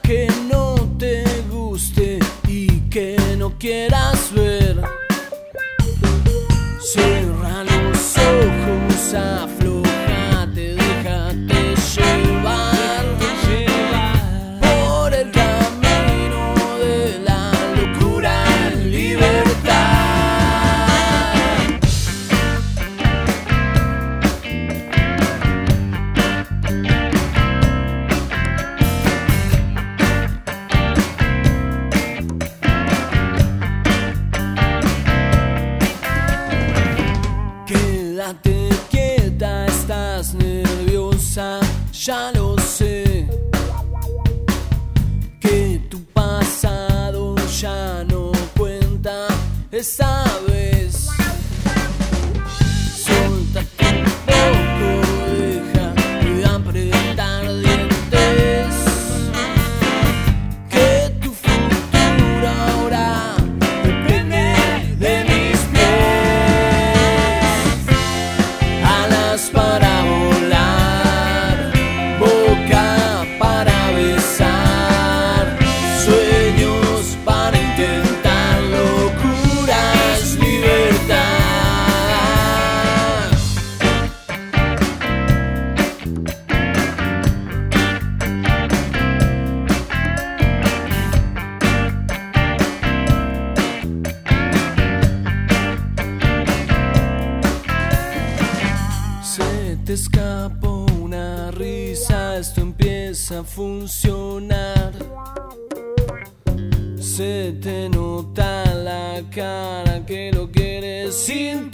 que no te guste y que no quieras ver. Quédate quieta, estás nerviosa, ya lo sé. Que tu pasado ya no cuenta, es saber. te escapó una risa, esto empieza a funcionar. Se te nota la cara que lo quieres sin